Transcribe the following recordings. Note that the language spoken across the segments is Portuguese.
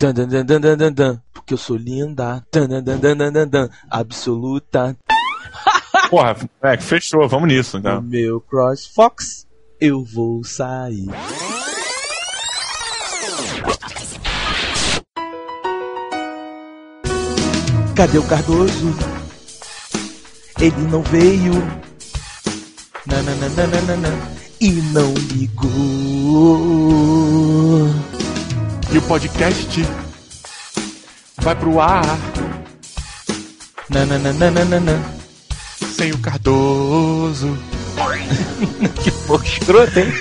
Dan, dan, dan, dan, dan, dan, porque eu sou linda. Dan, dan, dan, dan, dan, dan, absoluta. Porra, é, fechou, vamos nisso, No então. meu CrossFox, eu vou sair. Cadê o Cardoso? Ele não veio. Nananana, e não ligou. E o podcast vai pro ar Nananana. sem o Cardoso. Que porra escrota, hein?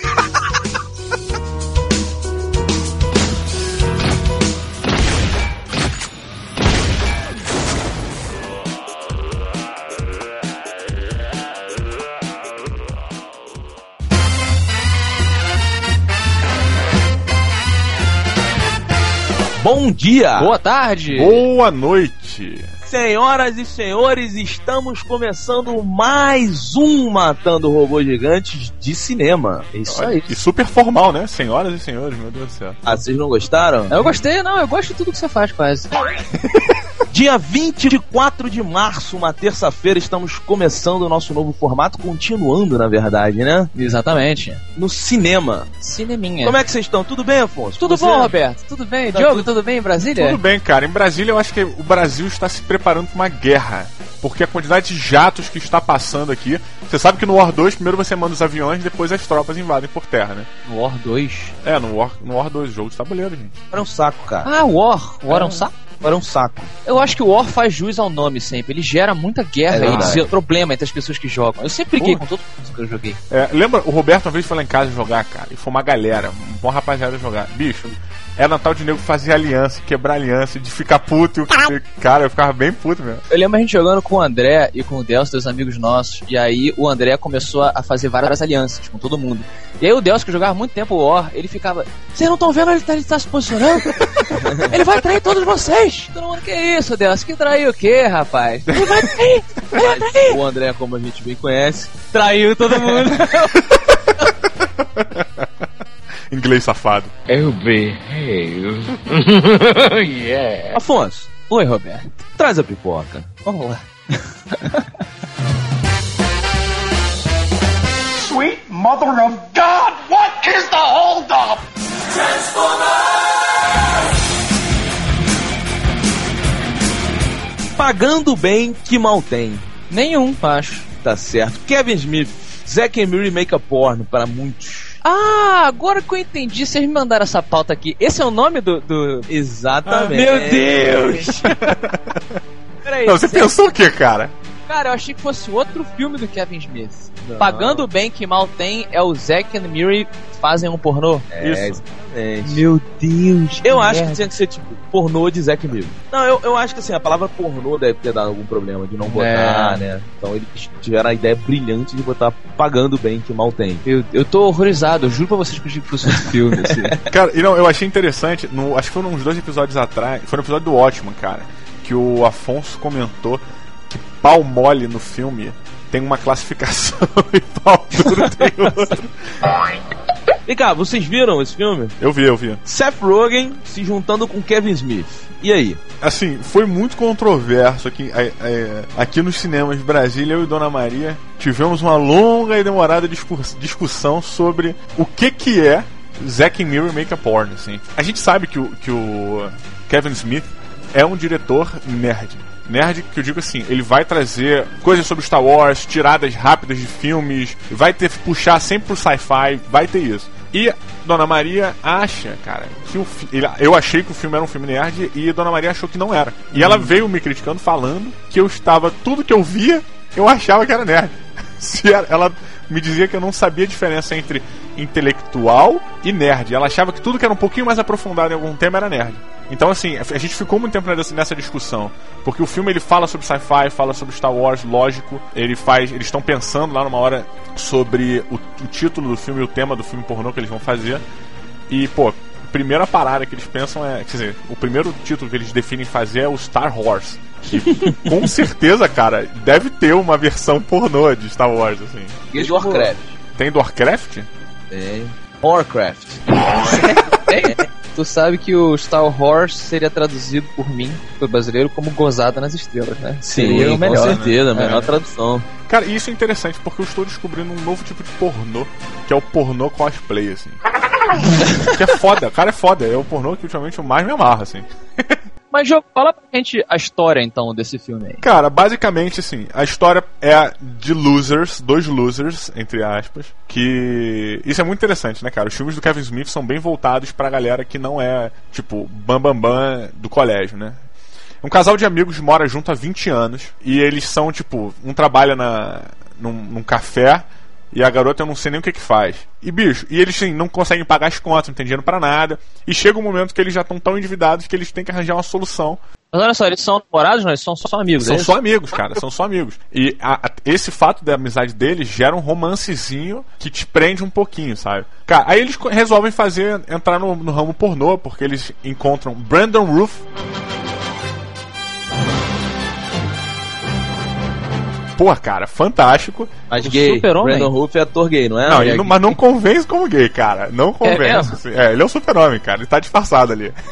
Bom dia! Boa tarde! Boa noite. Senhoras e senhores, estamos começando mais um Matando Robôs Gigantes de cinema. É isso aí. E super formal, né? Senhoras e senhores, meu Deus do céu. Ah, vocês não gostaram? Eu gostei, não, eu gosto de tudo que você faz, quase. Dia 24 de março, uma terça-feira, estamos começando o nosso novo formato, continuando, na verdade, né? Exatamente. No cinema. Cineminha. Como é que vocês estão? Tudo bem, Afonso? Tudo Você? bom, Roberto? Tudo bem? Tá Diogo, tudo- tudo... bem em Brasília? Tudo bem, cara. Em Brasília, eu acho que o Brasil está se preparando para uma guerra. Porque a quantidade de jatos que está passando aqui. Você sabe que no War 2, primeiro você manda os aviões, depois as tropas invadem por terra, né? War 2. É, no War, no War 2, jogo de tabuleiro, gente. Era um saco, cara. Ah, War. War é um saco? Era um saco. Eu acho que o War faz jus ao nome sempre. Ele gera muita guerra É e problema entre as pessoas que jogam. Eu sempre briguei com todo mundo que eu joguei. É, lembra, o Roberto uma vez foi lá em casa jogar, cara, e foi uma galera, um bom rapaziada jogar. Bicho, era Natal de nego fazer aliança, quebrar aliança, de ficar puto. E, o- cara, eu ficava bem puto mesmo. Eu lembro a gente jogando com o André e com o Delcio, dois amigos nossos. E aí o André começou a fazer várias alianças com todo mundo. E aí o Delcio, que jogava muito tempo o War, ele ficava. Vocês não estão vendo ele tá, ele tá se posicionando? ele vai trair todos vocês! Todo mundo, que isso, Delcio? Que traiu o quê, rapaz? Ele vai trair! Ele vai trair! O André, como a gente bem conhece, Traiu todo mundo. Inglês safado. Eu behave. yeah. Afonso, Oi, Roberto. traz a pipoca. Vamos lá. Sweet mother of God, what is the holdup? Pagando bem que mal tem. Nenhum, acho. Tá certo. Kevin Smith, Zack and Miri make a porno para muitos. Ah, agora que eu entendi, vocês me mandaram essa pauta aqui. Esse é o nome do. do... Exatamente. meu Deus! Peraí, Não, você Zack- pensou o que, cara? Cara, eu achei que fosse outro filme do Kevin Smith. Pagando bem que mal tem é o Zack and Miri fazem um pornô. É, Isso. exatamente. Meu Deus. Eu acho que tinha que ser tipo pornô de Zack Miller. Não, eu, eu acho que assim, a palavra pornô deve ter dado algum problema de não botar, É. né? Então eles tiveram a ideia brilhante de botar pagando bem que mal tem. Eu, eu tô horrorizado, eu juro pra vocês que eu achei que fosse outro filme. Assim. Cara, e não, eu achei interessante, no, acho que foram uns dois episódios atrás, foi no episódio do Watchman, cara, que o Afonso comentou que pau mole no filme tem uma classificação e pau duro tem outra. Vem cá, vocês viram esse filme? Eu vi, eu vi. Seth Rogen se juntando com Kevin Smith. E aí? Assim, foi muito controverso aqui, é, é, aqui nos cinemas de Brasília, eu e Dona Maria tivemos uma longa e demorada discussão sobre o que que é Zack and Miri Make a Porn, assim. A gente sabe que o, que o Kevin Smith é um diretor nerd. Nerd, que eu digo assim, ele vai trazer coisas sobre Star Wars, tiradas rápidas de filmes, vai ter puxar sempre pro sci-fi, vai ter isso. E Dona Maria acha, cara, que o ele- eu achei que o filme era um filme nerd e Dona Maria achou que não era. E ela veio me criticando falando que eu estava tudo que eu via, eu achava que era nerd. Se era- ela me dizia que eu não sabia a diferença entre intelectual e nerd. Ela achava que tudo que era um pouquinho mais aprofundado em algum tema era nerd. Então, assim, a gente ficou muito tempo nessa, discussão. Porque o filme ele fala sobre sci-fi, fala sobre Star Wars, lógico. Ele faz. Eles estão pensando lá numa hora sobre o, o título do filme e o tema do filme pornô que eles vão fazer. E, pô, a primeira parada que eles pensam é. Quer dizer, o primeiro título que eles definem fazer é o Star Wars. Que, com certeza, cara, deve ter uma versão pornô de Star Wars, assim. E de Warcraft. Tem do Warcraft? Tem. Warcraft. Tem? Tu sabe que o Star Wars seria traduzido por mim, por brasileiro, como Gozada nas Estrelas, né? Seria o com melhor. certeza, a né? melhor É. tradução. Cara, e isso é interessante porque eu estou descobrindo um novo tipo de pornô, que é o pornô cosplay, assim. que é foda, o cara é foda. É o pornô que ultimamente eu mais me amarro, assim. Mas, Diogo, fala pra gente a história, então, desse filme aí. Cara, basicamente, assim, a história é de losers, dois losers, entre aspas, que. Isso é muito interessante, né, cara? Os filmes do Kevin Smith são bem voltados pra galera que não é, tipo, bambambam bam, bam do colégio, né? Um casal de amigos mora junto há 20 anos e eles são, tipo, um trabalha na, num, num café e a garota eu não sei nem o que que faz. E bicho, e eles assim, não conseguem pagar as contas, não tem dinheiro pra nada. E chega um momento que eles já estão tão endividados que eles têm que arranjar uma solução Mas olha só, eles são namorados, não? Eles são só amigos, são é só amigos, cara, são só amigos. E a- a- esse fato da amizade deles gera um romancezinho que te prende um pouquinho, sabe? Cara, aí eles resolvem fazer, entrar no, no ramo pornô, porque eles encontram Brandon Roof. Pô, cara, fantástico. Mas O gay. Brandon Roof é ator gay, não é? Não, É mas não convence como gay, cara. Não convence. mesmo? assim. É, ele é um super-homem, cara. Ele tá disfarçado ali.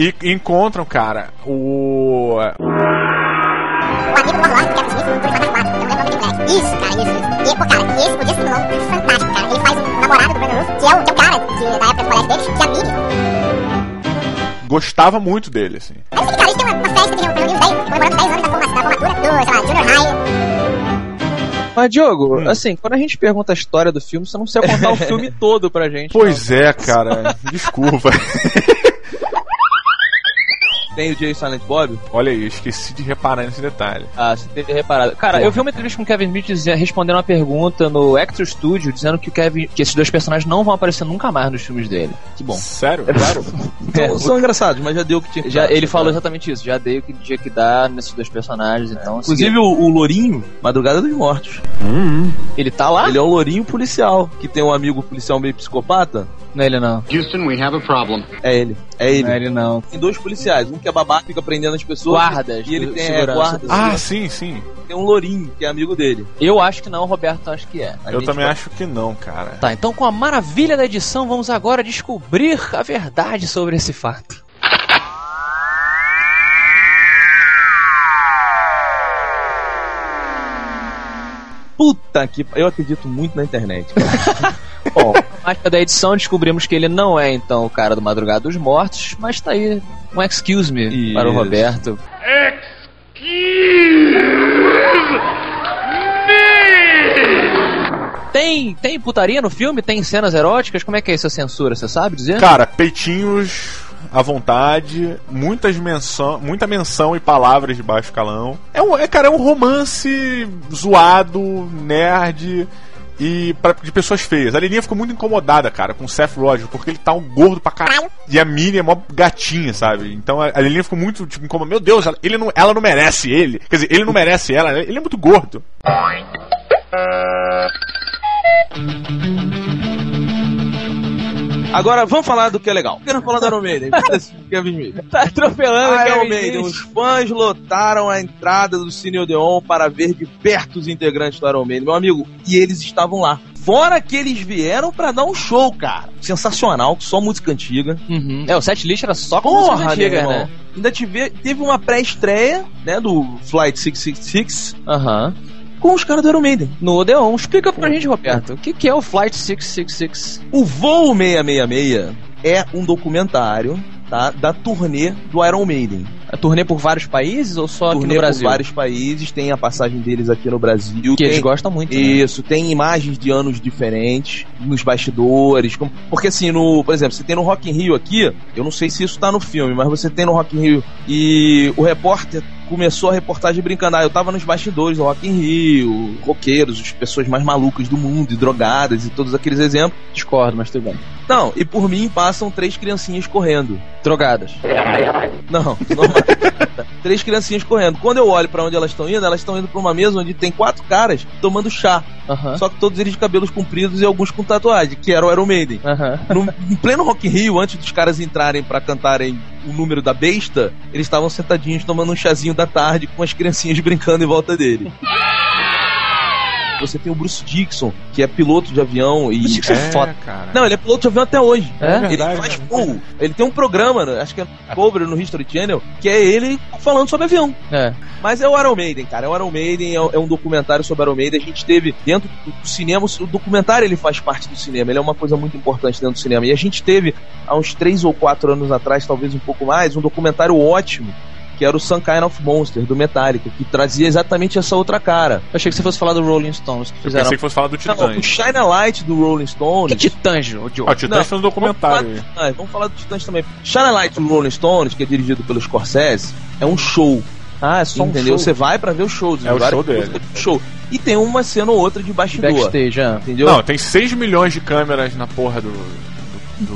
E encontram, cara, o. O amigo Warlock do Kevin Smith no Fantástico 4. Eu não lembro o nome do moleque. Isso, cara, isso, isso. E, pô, cara, esse podia ser vilão fantástico, cara. Ele faz um namorado do Brandon Roof, que é o, que é o cara que, da época do colégio deles, que é a Miri. Gostava muito dele, assim. Aí, cara, eles têm uma, uma festa de comemorando 10 anos da, da formatura do, sei lá, Junior High. Mas, Diogo, Hum. assim, quando a gente pergunta a história do filme, você não precisa contar o filme todo pra gente. Pois é, cara. Desculpa. Tem o Jay Silent Bob? Olha aí, eu esqueci de reparar nesse detalhe. Ah, você teve reparado. Cara, Porra. eu vi uma entrevista com o Kevin Smith respondendo uma pergunta no Actor Studio, dizendo que o Kevin, que esses dois personagens não vão aparecer nunca mais nos filmes dele. Que bom. Sério? Claro. São, são engraçados, mas já deu o que tinha que Já, dar. ele falou exatamente isso. Já dei o que tinha que dar nesses dois personagens, então. Inclusive o, o Lourinho, Madrugada dos Mortos. ele tá lá? Ele é o Lourinho policial, que tem um amigo policial meio psicopata. Não é ele não. Houston, we have a problem. É ele. É ele. Não é ele não. Tem dois policiais, um que é babaca, fica prendendo as pessoas. Guardas, E ele tem é, guardas. Ah, sim, sim. Tem um Lourinho, que é amigo dele. Eu acho que não, Roberto acho que é. A Eu também vai- acho que não, cara. Tá, então com a maravilha da edição, vamos agora descobrir a verdade sobre esse fato. Puta que. Eu acredito muito na internet. Bom, Mas da edição descobrimos que ele não é então o cara do Madrugada dos Mortos, mas tá aí um excuse me Isso. para o Roberto. Tem, tem putaria no filme? Tem cenas eróticas? Como é que é essa censura? Você sabe dizer? Cara, peitinhos à vontade, muitas menção, muita menção e palavras de baixo calão. É, um, é, cara, é um romance zoado, nerd e pra, de pessoas feias. A Leninha ficou muito incomodada, cara, com o Seth Rogen, porque ele tá um gordo pra caralho e a Minnie é mó gatinha, sabe? Então a, a Leninha ficou muito tipo, incomodada. Meu Deus, ela, ele não, ela não merece ele. Quer dizer, ele não merece ela, ele é muito gordo. Agora vamos falar do que é legal. Quero falar do Iron Maiden. Foda-se, Kevin Smith. Tá atropelando o Iron Kevin Maiden, Smith. os fãs lotaram a entrada do Cine Odeon para ver de perto os integrantes do Iron Maiden, meu amigo, e eles estavam lá. Fora que eles vieram pra dar um show, cara. Sensacional, só música antiga. Uhum. É, o set list era só com Porra, músicas meu antigas, irmão. né? Ainda tive, teve uma pré-estreia, né, do Flight 666 Aham. Com os caras do Iron Maiden. No Odeon. Explica pra gente, Roberto, o que, que é o Flight 666? O Voo 666 é um documentário, tá, da turnê do Iron Maiden. A turnê por vários países ou só aqui turnê no Brasil? por vários países, tem a passagem deles aqui no Brasil. Que eles tem- gostam muito, né? Isso, tem imagens de anos diferentes nos bastidores. como- Porque assim, no, por exemplo, você tem no Rock in Rio aqui, eu não sei se isso tá no filme, mas você tem no Rock in Rio e o repórter começou a reportagem brincando, ah, eu tava nos bastidores do Rock in Rio, roqueiros, as pessoas mais malucas do mundo, e drogadas e todos aqueles exemplos. Discordo, mas tudo bem. Não, e por mim passam três criancinhas correndo. Drogadas. Não, normal. Três criancinhas correndo. Quando eu olho pra onde elas estão indo, elas estão indo pra uma mesa onde tem quatro caras tomando chá. Aham. Só que todos eles de cabelos compridos e alguns com tatuagem, que era o Iron Maiden. Aham. No, em pleno Rock in Rio, antes dos caras entrarem pra cantarem o número da besta, eles estavam sentadinhos tomando um chazinho da tarde com as criancinhas brincando em volta dele. Você tem o Bruce Dixon, que é piloto de avião e. Bruce Dixon é foda. cara. Não, ele é piloto de avião até hoje. É? Ele verdade, faz né? voo. Ele tem um programa, né, acho que é Cobra no History Channel, que é ele falando sobre avião. É. Mas é o Iron Maiden, cara. É o Iron Maiden, é é um documentário sobre Iron Maiden. A gente teve dentro do cinema, o documentário ele faz parte do cinema, ele é uma coisa muito importante dentro do cinema. E a gente teve, há uns três ou quatro anos atrás, talvez um pouco mais, um documentário ótimo, que era o Some Kind of Monster, do Metallica, que trazia exatamente essa outra cara. Eu achei que você fosse falar do Rolling Stones que Eu fizeram. pensei que fosse falar do Não, o Titãs. Shine a Light do Rolling Stones. Que titãs, Diogo? Ah, o Titãs Não, foi um documentário. Vamos falar, ah, vamos falar do Titãs também. Shine a Light do Rolling Stones, que é dirigido pelo Scorsese, é um show. Ah, é só um entendeu? show. Você vai pra ver o show. É o show dele. do Show. E tem uma cena ou outra de bastidor. Backstage, é. Entendeu? Não, tem 6 milhões de câmeras na porra do.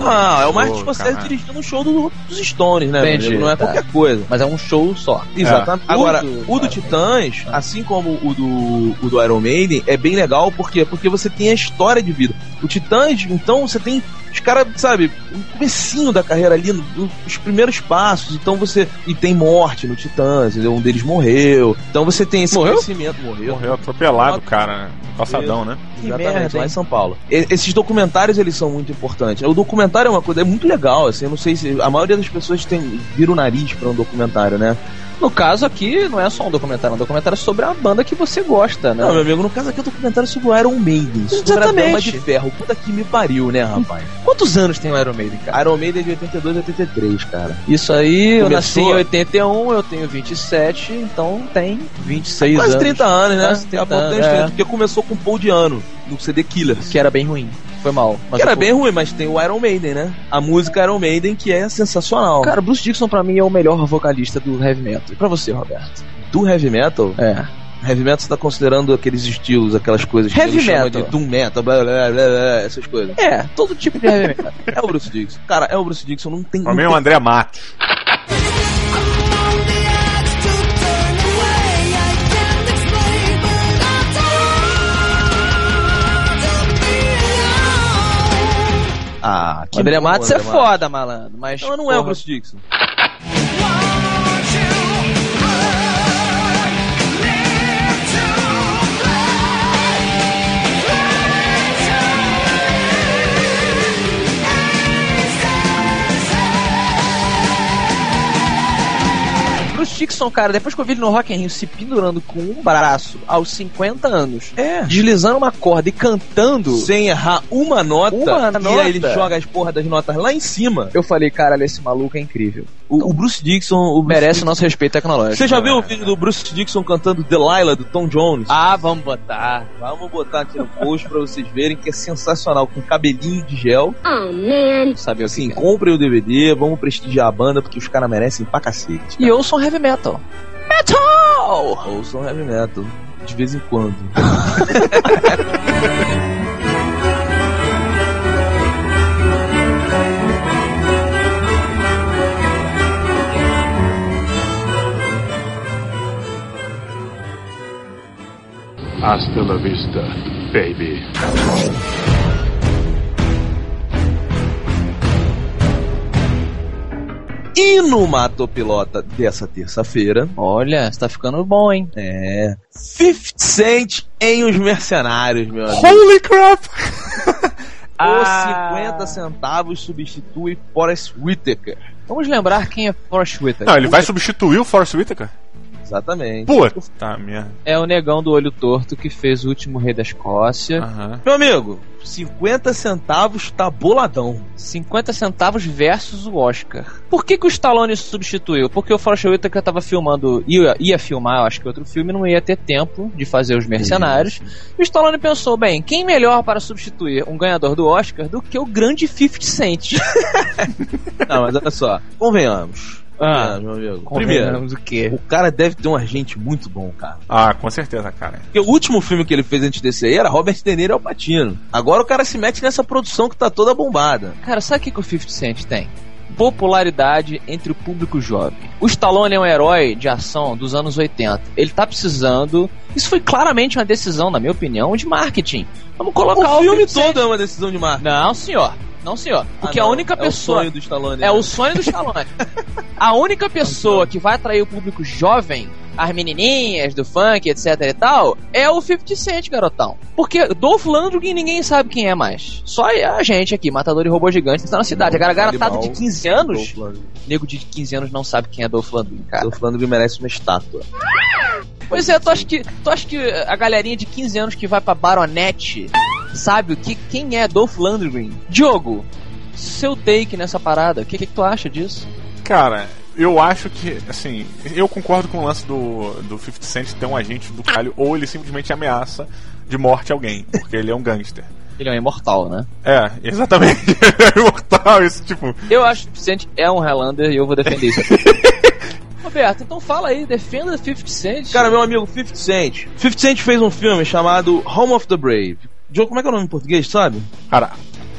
Ah, é o Martin Scorsese caralho. dirigindo um show do- dos Stones, né? Entendi? Não é tá. qualquer coisa. Mas é um show só. Exatamente. É. Agora, O do- Titãs, assim como o do, o do Iron Maiden, é bem legal, por quê? Porque você tem a história de vida. O Titãs, então, você tem os caras, sabe, no comecinho da carreira ali, no- no- os primeiros passos, então você... E tem morte no Titãs, entendeu? um deles morreu. Então você tem esse Morreu? crescimento. Morreu. Morreu atropelado, cara, né? Passadão, né? Que Exatamente, merda, lá em São Paulo. E- esses documentários, eles são muito importantes. O documentário é uma coisa, é muito legal, assim, eu não sei se... A maioria das pessoas tem, vira o nariz pra um documentário, né? No caso aqui, não é só um documentário, é um documentário sobre a banda que você gosta, né? Não, meu amigo, no caso aqui é um documentário sobre o Iron Maiden. Sobre a. Dama de Ferro. Puta que me pariu, né, rapaz? Quantos anos tem o Iron Maiden, cara? Iron Maiden é de 82 a 83, cara. Isso aí, eu nasci Começou- em 81, eu tenho 27, então tem 26 Quase anos. 30 anos, né? Quase Daqui a 30 pouco tem uns anos, 30, é. Porque começou com Paul de ano, no CD Killers. Que era bem ruim. Foi mal. Mas Que era bem ruim, mas tem o Iron Maiden, né? A música Iron Maiden que é sensacional. Cara, Bruce Dixon pra mim é o melhor vocalista do heavy metal. E pra você, Roberto? do heavy metal, É. heavy metal você tá considerando aqueles estilos, aquelas coisas que Heavy chama metal. de doom metal, blá, blá, blá, blá, essas coisas. É, todo tipo de heavy metal. É o Bruce Dixon. Cara, é o Bruce Dixon, não tem... Pra mim é o André Matos. Ah, O André bom, Matos é André foda, malandro. Mas Não, não é o Bruce Dixon. Dixon, cara, depois que eu vi ele no Rock in Rio se pendurando com um braço aos 50 anos, É. deslizando uma corda e cantando, Sem errar uma nota. Uma e nota. aí ele joga as porras das notas lá em cima. eu falei, caralho, esse maluco é incrível. O, o Bruce Dixon. O Bruce Merece o Dixon- nosso respeito tecnológico. Você já viu o vídeo do Bruce Dixon cantando Delilah do Tom Jones? Ah, vamos botar. Vamos botar aqui no post pra vocês verem que é sensacional, com cabelinho de gel. Sabe Assim, comprem o DVD, vamos prestigiar a banda, porque os caras merecem pra cacete. E eu sou um heavy metal. Metal! Ouçam heavy metal, de vez em quando. la vista, baby. E no Matopilota dessa terça-feira, Olha, você tá ficando bom, hein? é. 50 Cent em Os Mercenários, meu amigo. Holy crap! Os Ah. 50 centavos substitui Forrest Whitaker. Vamos lembrar quem é Forrest Whitaker. Não, ele vai substituir o Forrest Whitaker? Exatamente. Puta merda. É o negão do olho torto que fez o último rei da Escócia. Aham. Meu amigo, 50 centavos tá boladão. 50 centavos versus o Oscar. Por que, que o Stallone substituiu? Porque o Forrest Whitaker tava filmando, ia, ia filmar, eu acho que outro filme, não ia ter tempo de fazer os mercenários. E o Stallone pensou, bem, quem melhor para substituir um ganhador do Oscar do que o grande 50 Cent? Não, mas olha só, convenhamos. Ah, Convenhamos, meu amigo. Primeiro, o quê? o cara deve ter um agente muito bom, cara. Ah, com certeza, cara. Porque o último filme que ele fez antes desse aí era Robert De Niro e Al Pacino. Agora o cara se mete nessa produção que tá toda bombada. Cara, sabe o que, que o 50 Cent tem? Popularidade entre o público jovem. O Stallone é um herói de ação dos anos 80. Ele tá precisando. Isso foi claramente uma decisão, na minha opinião, de marketing. Vamos colocar o filme 50 Cent. todo é uma decisão de marca. Não, senhor. Não, senhor. Porque Ah, a não. única É o pessoa. sonho do Stallone. É né? o sonho do Stallone. a única pessoa que vai atrair o público jovem, as menininhas do funk, etc e tal, é o 50 Cent, garotão. Porque Dolph Lundgren ninguém sabe quem é mais. Só a gente aqui, matador de robô gigante, que tá na cidade. Agora, garotada de 15 anos, nego de 15 anos não sabe quem é Dolph Lundgren, cara. Dolph Lundgren merece uma estátua. Pois é, tu acha que, tu acha que a galerinha de 15 anos que vai pra Baronete sabe o que, quem é Dolph Lundgren? Diogo, seu take nessa parada, o que, que tu acha disso? Cara, eu acho que, assim, eu concordo com o lance do, do 50 Cent ter um agente do caralho, ou ele simplesmente ameaça de morte alguém, porque ele é um gangster. Ele é um imortal, né? É, exatamente. é imortal, esse tipo. Eu acho que o 50 Cent é um Highlander e eu vou defender isso. Roberto, então fala aí, defenda 50 Cent. Cara, meu amigo, 50 Cent. 50 Cent fez um filme chamado Home of the Brave. Diogo, como é que é o nome em português, sabe? Cara,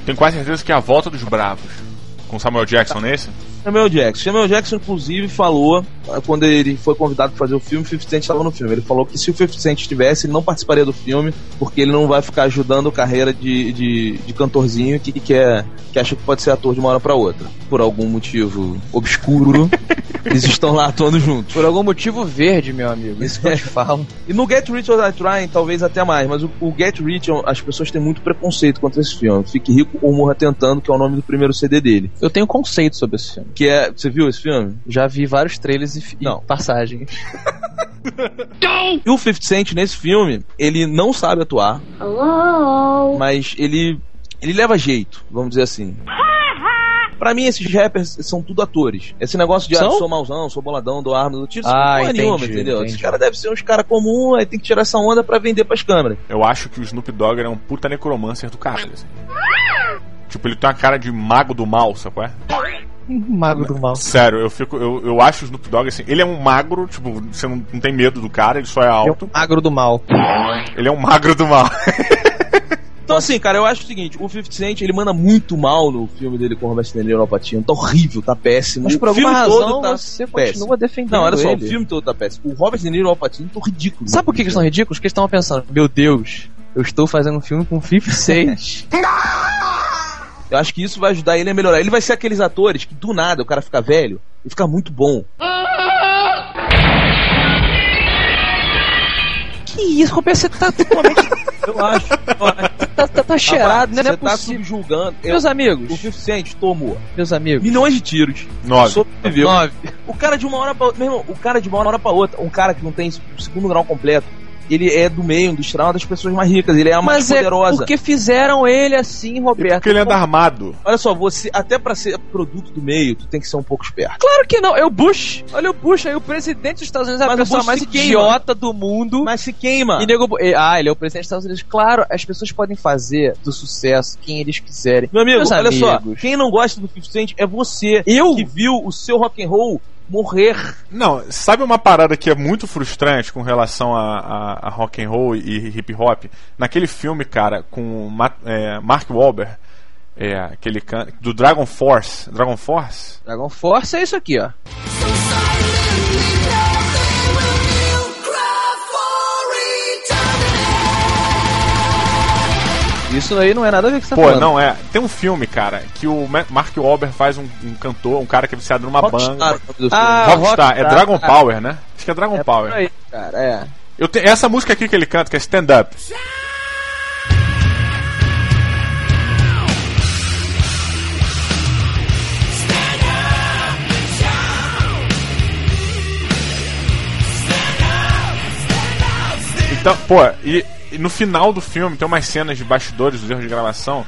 tenho quase certeza que é a volta dos bravos. Com Samuel Jackson nesse? Samuel Jackson. Samuel Jackson, inclusive, falou, ah, quando ele foi convidado para fazer o filme, 50 Cent estava no filme. Ele falou que se o 50 Cent estivesse, ele não participaria do filme, porque ele não vai ficar ajudando a carreira de, de, de cantorzinho que, que, quer, que acha que pode ser ator de uma hora para outra. Por algum motivo obscuro, eles estão lá atuando juntos. Por algum motivo verde, meu amigo. Isso que eu te falo. E no Get Rich or Die Trying, talvez até mais, mas o, o Get Rich, as pessoas têm muito preconceito contra esse filme. Fique Rico ou Morra Tentando, que é o nome do primeiro CD dele. Eu tenho conceito sobre esse filme. Que é. Você viu esse filme? Já vi vários trailers e, e Não. passagens. E o 50 Cent nesse filme, ele não sabe atuar, Hello? mas ele. ele leva jeito, vamos dizer assim. Pra mim, esses rappers são tudo atores. Esse negócio de, ah, São? sou mauzão, sou boladão, dou arma, do tiro, Ah, isso não é entendi, nenhuma, entendeu? entendi. Esses caras devem ser uns caras comuns, aí tem que tirar essa onda pra vender pras câmeras. Eu acho que o Snoop Dogg é um puta necromancer do caralho. Assim. Tipo, ele tem uma cara de mago do mal, sabe qual é? Mago do mal. Sério, eu fico. Eu, eu acho o Snoop Dogg assim. Ele é um magro, tipo, você não, não tem medo do cara, ele só é alto. Magro do mal. Ele é um magro do mal. Então, assim, cara, eu acho o seguinte: o 50 Cent ele manda muito mal no filme dele com o Robert De Niro Al Pacino. Tá horrível, tá péssimo. Mas por o alguma filme razão todo tá você péssimo. continua defendendo Não, olha só, ele. o filme todo tá péssimo. O Robert De Niro e o Al Pacino estão ridículos. Sabe por que eles são ridículos? Porque eles estavam pensando, meu Deus, eu estou fazendo um filme com 50 Cent. Eu acho que isso vai ajudar ele a melhorar. Ele vai ser aqueles atores que do nada o cara fica velho e fica muito bom. que isso, Roberto, você tá totalmente... Eu acho. tá, tá, tá cheirado, né? Não é Você tá possível. subjulgando. Eu- Meus o amigos, 50 Cent tomou meus amigos. milhões de tiros. Nove. Sobreviveu. Nove. O cara de uma hora pra outra. Meu irmão, o cara de uma hora pra outra, um cara que não tem o segundo grau completo, ele é do meio industrial, uma das pessoas mais ricas, ele é a mais Mas é poderosa. porque fizeram ele assim, E Roberto. porque ele anda armado. Olha só, você, até pra ser produto do meio, tu tem que ser um pouco esperto. Claro que não, é o Bush. Olha o Bush aí, o presidente dos Estados Unidos é a Mas pessoa Bush mais idiota do mundo. Mas se queima. E nego, e- ah, ele é o presidente dos Estados Unidos. Claro, as pessoas podem fazer do sucesso quem eles quiserem. Meu amigo, Meus olha só, amigos. quem não gosta do 50 Cent é você Eu? que viu o seu rock and roll morrer. Não, sabe uma parada que é muito frustrante com relação a, a, a rock and roll e hip hop? Naquele filme, cara, com o Ma- é, Mark Wahlberg, é, aquele can... do Dragon Force. Dragon Force? Dragon Force é isso aqui, ó. Isso aí não é nada a ver com que você tá Pô, falando. não é. Tem um filme, cara, que o Ma- Mark Wahlberg faz um, um cantor, um cara que é viciado numa Rockstar, banda. Ah, Rockstar, é Rockstar. Dragon Power, né? Acho que é Dragon É Power. aí, cara, é. Eu te... Essa música aqui que ele canta, que é Stand Up. Então, pô, e no final do filme tem umas cenas de bastidores dos erros de gravação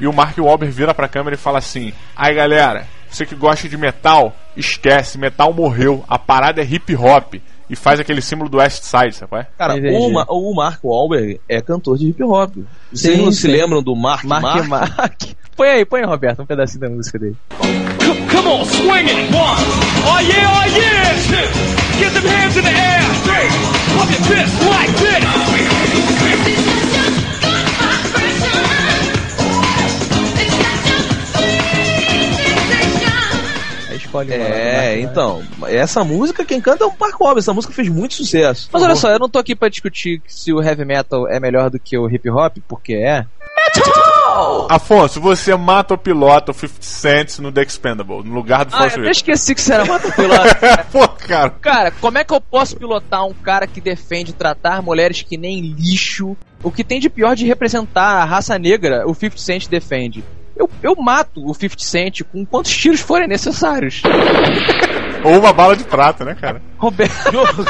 e o Mark Wahlberg vira pra câmera e fala assim: Aí galera, você que gosta de metal, esquece, metal morreu, a parada é hip hop. E faz aquele símbolo do West Side, sabe é? Cara, o, Ma- o Mark Wahlberg é cantor de hip hop. Vocês Sim, não se sim. lembram do Mark Mark Mark? Mark. Põe aí, põe aí, Roberto, um pedacinho da música dele. Come on, swing it. One. Escolhe uma É, Mark então, essa música quem canta é o Mark Wahlberg, essa música fez muito sucesso. Mas olha só, eu não tô aqui pra discutir se o heavy metal é melhor do que o hip hop, porque é. Afonso, você mata o piloto 50 Cent no The Expendable, no lugar do Ah, Force eu esqueci que você era motopiloto. Pô, cara. Cara, como é que eu posso pilotar um cara que defende tratar mulheres que nem lixo? O que tem de pior de representar a raça negra, o 50 Cent defende. Eu, eu mato o 50 Cent com quantos tiros forem necessários. Ou uma bala de prata, né, cara? Roberto, Jogo,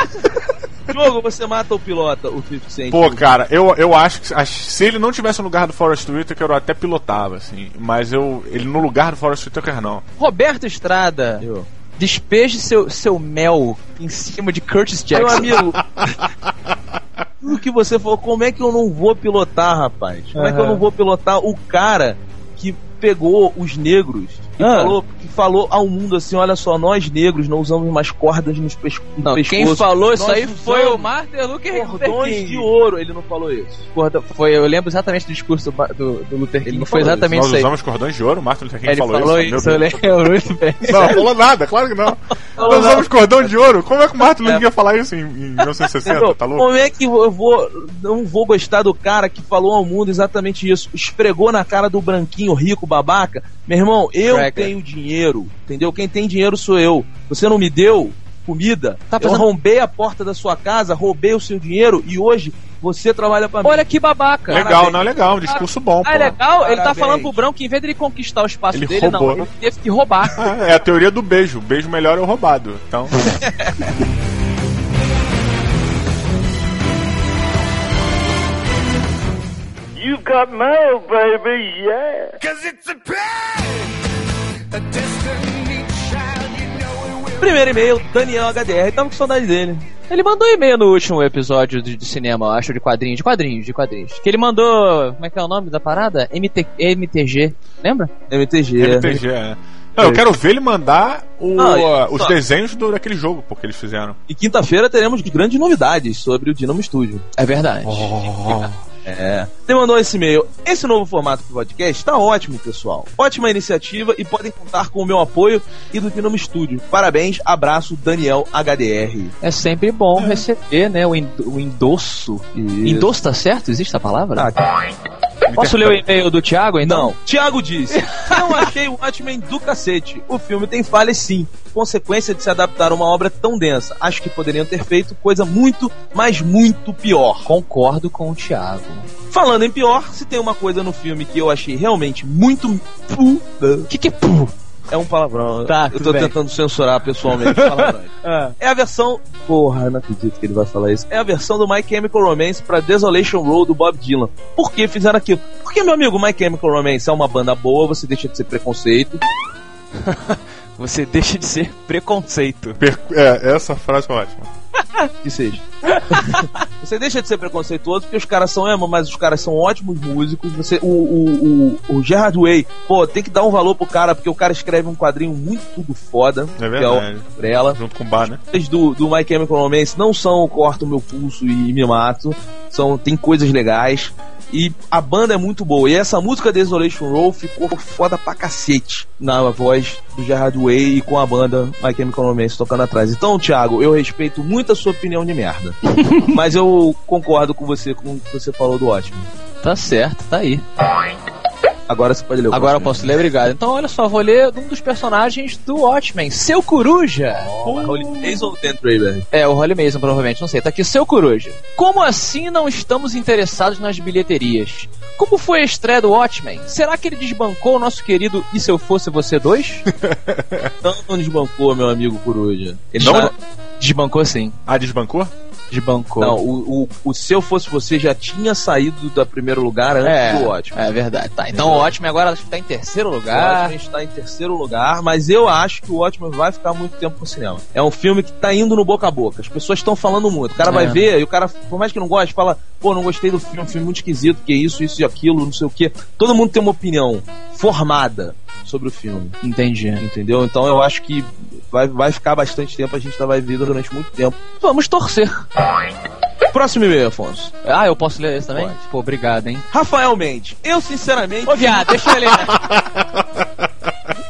jogo, você mata o pilota, o 50 Cent. Pô, cara, eu, eu acho que se ele não tivesse no lugar do Forrest Whitaker, eu até pilotava, assim. Mas eu. Ele no lugar do Forrest Whitaker, não. Roberto Estrada, Eu. despeje seu, seu mel em cima de Curtis Meu Jackson. amigo, tudo que você falou, como é que eu não vou pilotar, rapaz? Como é que eu não vou pilotar o cara que pegou os negros e Ah. falou, que falou ao mundo assim: olha só, nós negros não usamos mais cordas nos pes no Não, pescoço. quem falou isso Nós aí foi o Martin Luther Cordões King. de ouro, ele não falou isso. Corda- Foi, eu lembro exatamente do discurso do, do, do Luther King. Ele não foi exatamente Nós isso aí. usamos cordões de ouro, Martin Luther King Ele falou, falou isso. isso, eu lembro muito bem. Não, falou nada, claro que não. Nós usamos cordão de ouro. Como é que o Martin Luther King ia falar isso em, em 1960? Entendeu? Tá louco? Como é que eu vou não vou gostar do cara que falou ao mundo exatamente isso? Esfregou na cara do branquinho rico babaca? Meu irmão, eu Cracker. tenho dinheiro, entendeu? Quem tem dinheiro sou eu. Você não me deu comida? Tá eu fazendo- arrombei a porta da sua casa, roubei o seu dinheiro e hoje você trabalha pra mim. Olha que babaca. Legal, não é legal. Um discurso bom, pô. Ah, é legal, ele tá Parabéns. falando pro Branco que em vez de ele conquistar o espaço Ele dele, roubou. não, ele teve que roubar. Ah, É a teoria do beijo. O beijo melhor é o roubado. Então. You got mail, baby, yeah. Primeiro e-mail, Daniel HDR, tamo com saudade dele. Ele mandou e-mail no último episódio de, de cinema, eu acho, de quadrinhos, de quadrinhos, de quadrinhos. Que ele mandou. Como é que é o nome da parada? MT, MTG, lembra? MTG. MTG, é. Não, eu quero ver ele mandar o- Não, uh, os só- desenhos do, daquele jogo, porque eles fizeram. E quinta-feira teremos grandes novidades sobre o Dinamo Studio. É verdade. É. Você mandou esse e-mail. Esse novo formato do podcast tá ótimo, pessoal. Ótima iniciativa e podem contar com o meu apoio e do Dinamo Studio. Parabéns, abraço, Daniel HDR. É sempre bom receber, né, o, en- o endosso. Endosso tá certo? Existe essa palavra? Ah, Posso ler o e-mail do Thiago, então? Não. Tiago disse: Não achei o Watchmen do cacete. O filme tem falhas sim. Consequência de se adaptar a uma obra tão densa. Acho que poderiam ter feito coisa muito, mas muito pior. Concordo com o Thiago. Falando em pior, se tem uma coisa no filme que eu achei realmente muito. O que que é pu? É um palavrão. Tá, eu tô bem. tentando censurar pessoalmente palavrões. É a versão. Porra, não acredito que ele vai falar isso. É a versão do My Chemical Romance pra Desolation Road do Bob Dylan. Por que fizeram aquilo? Porque, meu amigo, My Chemical Romance é uma banda boa, você deixa de ser preconceito. Você deixa de ser preconceito. Per- É, essa frase foi ótima. Que seja. você deixa de ser preconceituoso porque os caras são emo, mas os caras são ótimos músicos. Você, o, o, o, o Gerard Way, pô, tem que dar um valor pro cara porque o cara escreve um quadrinho muito tudo foda. É que é o verdade. Junto com o Bar, né? As do, do My Chemical Romance não são corta o meu pulso e me mato. São, tem coisas legais. E a banda é muito boa. E essa música Desolation Roll ficou foda pra cacete na voz do Gerard Way e com a banda My Chemical Romance tocando atrás. Então, Thiago, eu respeito muito a sua opinião de merda. Mas eu concordo com você com o que você falou do ótimo. Tá certo, tá aí. Agora você pode ler o Agora eu posso ler, obrigado. Então, olha só, vou ler um dos personagens do Watchmen, Seu Coruja. Oh, Holy Face ou Dan Traber? É, o Holly Mason, provavelmente, não sei. Tá aqui, Seu Coruja. Como assim não estamos interessados nas bilheterias? Como foi a estreia do Watchmen? Será que ele desbancou o nosso querido E Se Eu Fosse Você 2? Não, não desbancou, meu amigo Coruja. Ele Não? tá- Desbancou sim. Ah, desbancou? Desbancou. Não, o, o, o Se Eu Fosse Você já tinha saído do primeiro lugar antes é, do ótimo. é verdade. Tá, então o Watchmen agora está em terceiro O lugar. Watchmen está em terceiro lugar, mas eu acho que o Watchmen vai ficar muito tempo no cinema. É um filme que tá indo no boca a boca. As pessoas estão falando muito. O cara vai É. ver e o cara, por mais que não goste, fala: pô, não gostei do filme, um filme muito esquisito, que isso, isso e aquilo, não sei o que. Todo mundo tem uma opinião formada sobre o filme. Entendi. Entendeu? Então eu acho que vai, vai ficar bastante tempo, a gente vai ver durante muito tempo. Vamos torcer. Próximo e-mail, Afonso. Ah, eu posso ler esse também? Pode. Pô, obrigado, hein? Rafael Mendes, eu sinceramente. Ô, viado, deixa eu ler.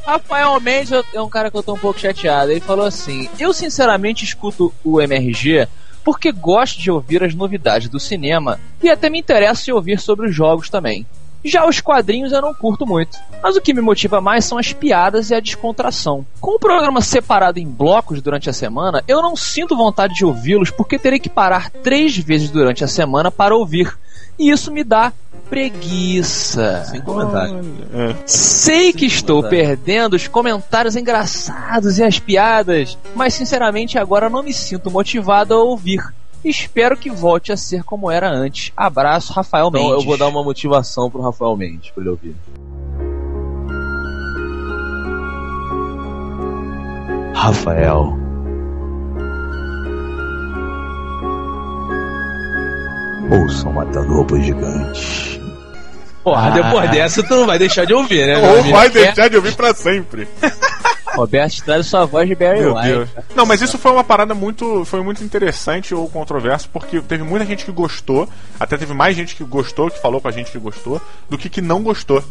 Rafael Mendes é um cara que eu tô um pouco chateado. Ele falou assim: Eu sinceramente escuto o MRG porque gosto de ouvir as novidades do cinema e até me interessa em ouvir sobre os jogos também. Já os quadrinhos eu não curto muito. Mas o que me motiva mais são as piadas e a descontração. Com o programa separado em blocos durante a semana, eu não sinto vontade de ouvi-los porque terei que parar três vezes durante a semana para ouvir. E isso me dá preguiça. Sem comentário. É. Sei que estou perdendo os comentários engraçados e as piadas, mas sinceramente agora não me sinto motivado a ouvir. Espero que volte a ser como era antes. Abraço, Rafael Então Mendes. eu vou dar uma motivação pro Rafael Mendes pra ele ouvir. Rafael. Ouçam Matando Robôs Gigantes. Porra, Ah. depois dessa tu não vai deixar de ouvir, né? Ou vai deixar de ouvir pra sempre. Roberto traz sua voz de Barry Meu White. Deus. Não, mas isso foi uma parada muito, foi muito interessante ou controverso, porque teve muita gente que gostou, até teve mais gente que gostou, que falou com a gente que gostou, do que que não gostou.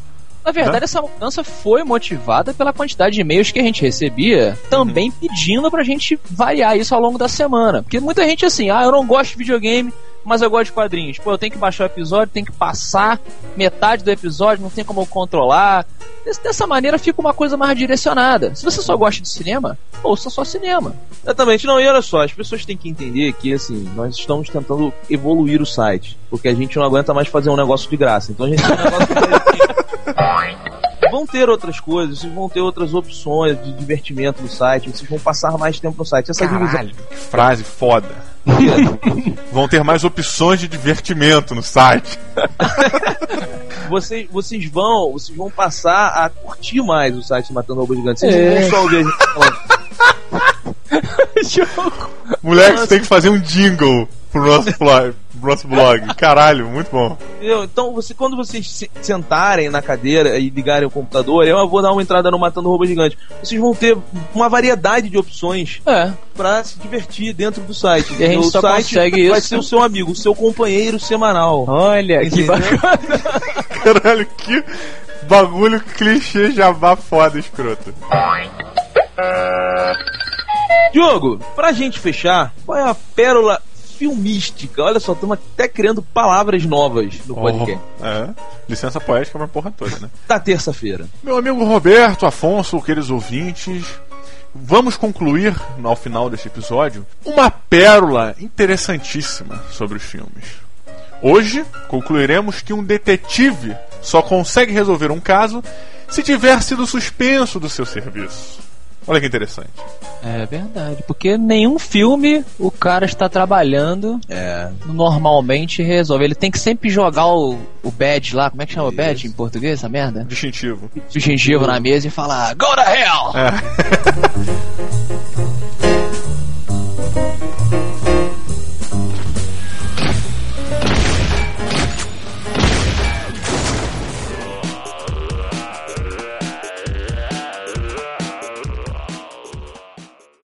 Na verdade, essa mudança foi motivada pela quantidade de e-mails que a gente recebia, também pedindo pra gente variar isso ao longo da semana. Porque muita gente assim, ah, eu não gosto de videogame, mas eu gosto de quadrinhos. Pô, eu tenho que baixar o episódio, tenho que passar metade do episódio, não tem como eu controlar. Des- Dessa maneira fica uma coisa mais direcionada. Se você só gosta de cinema, ouça só cinema. Exatamente, não, e olha só, as pessoas têm que entender que, assim, nós estamos tentando evoluir o site, porque a gente não aguenta mais fazer um negócio de graça, então a gente tem um negócio de... Vão ter outras coisas, vocês vão ter outras opções de divertimento no site, vocês vão passar mais tempo no site. Essa divisão. Caralho, que frase foda. Vão ter mais opções de divertimento no site. Vocês, vocês vão, vocês vão passar a curtir mais o site Matando Robôs Gigantes. Vocês É. não só ouvir a gente falando. Moleque, você tem que fazer um jingle pro nosso blog. Pro nosso blog. Caralho, muito bom. Entendeu? Então, você, quando vocês se- sentarem na cadeira e ligarem o computador, eu vou dar uma entrada no Matando Robô Gigante. Vocês vão ter uma variedade de opções É. pra se divertir dentro do site. E a gente o só site consegue vai isso. ser o seu amigo, o seu companheiro semanal. Olha, que Entendeu? bacana. Caralho, que bagulho clichê jabá foda, escroto. Diogo, pra gente fechar, qual é a pérola filmística? Olha só, estamos até criando palavras novas no podcast. Oh, é. Licença poética pra porra toda, né? Da terça-feira. Meu amigo Roberto, Afonso, queridos ouvintes, vamos concluir, ao final deste episódio, uma pérola interessantíssima sobre os filmes. Hoje, concluiremos que um detetive só consegue resolver um caso se tiver sido suspenso do seu serviço. Olha que interessante. É verdade, porque nenhum filme o cara está trabalhando É. normalmente resolve. Ele tem que sempre jogar o, o badge lá, como é que chama o badge em português, essa merda? Distintivo. O gengivo na mesa e falar Go to hell! É.